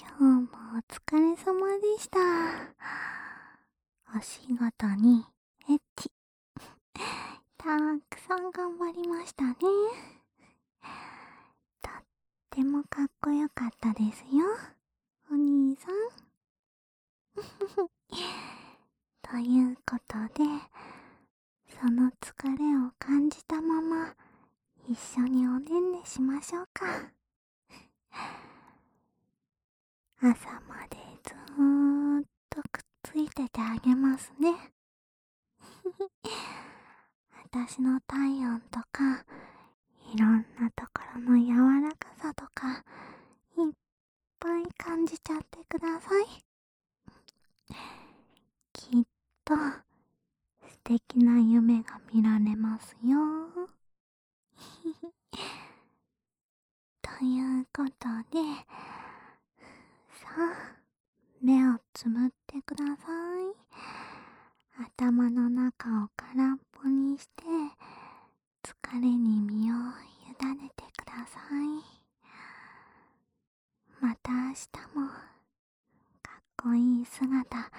今日もお疲れ様でした。お仕事にエッチ。たくさん頑張りましたね。とってもかっこよかったですよ、お兄さん。ということで、その疲れを感じたまま、一緒におねんねしましょうか。朝までずーっとくっついててあげますね。私の体温とか、いろんなところの柔らかさとか、いっぱい感じちゃってください。きっと、素敵な夢が見られますよ。ということで、目をつむってください。頭の中を空っぽにして、疲れに身を委ねてください。また明日も、かっこいい姿、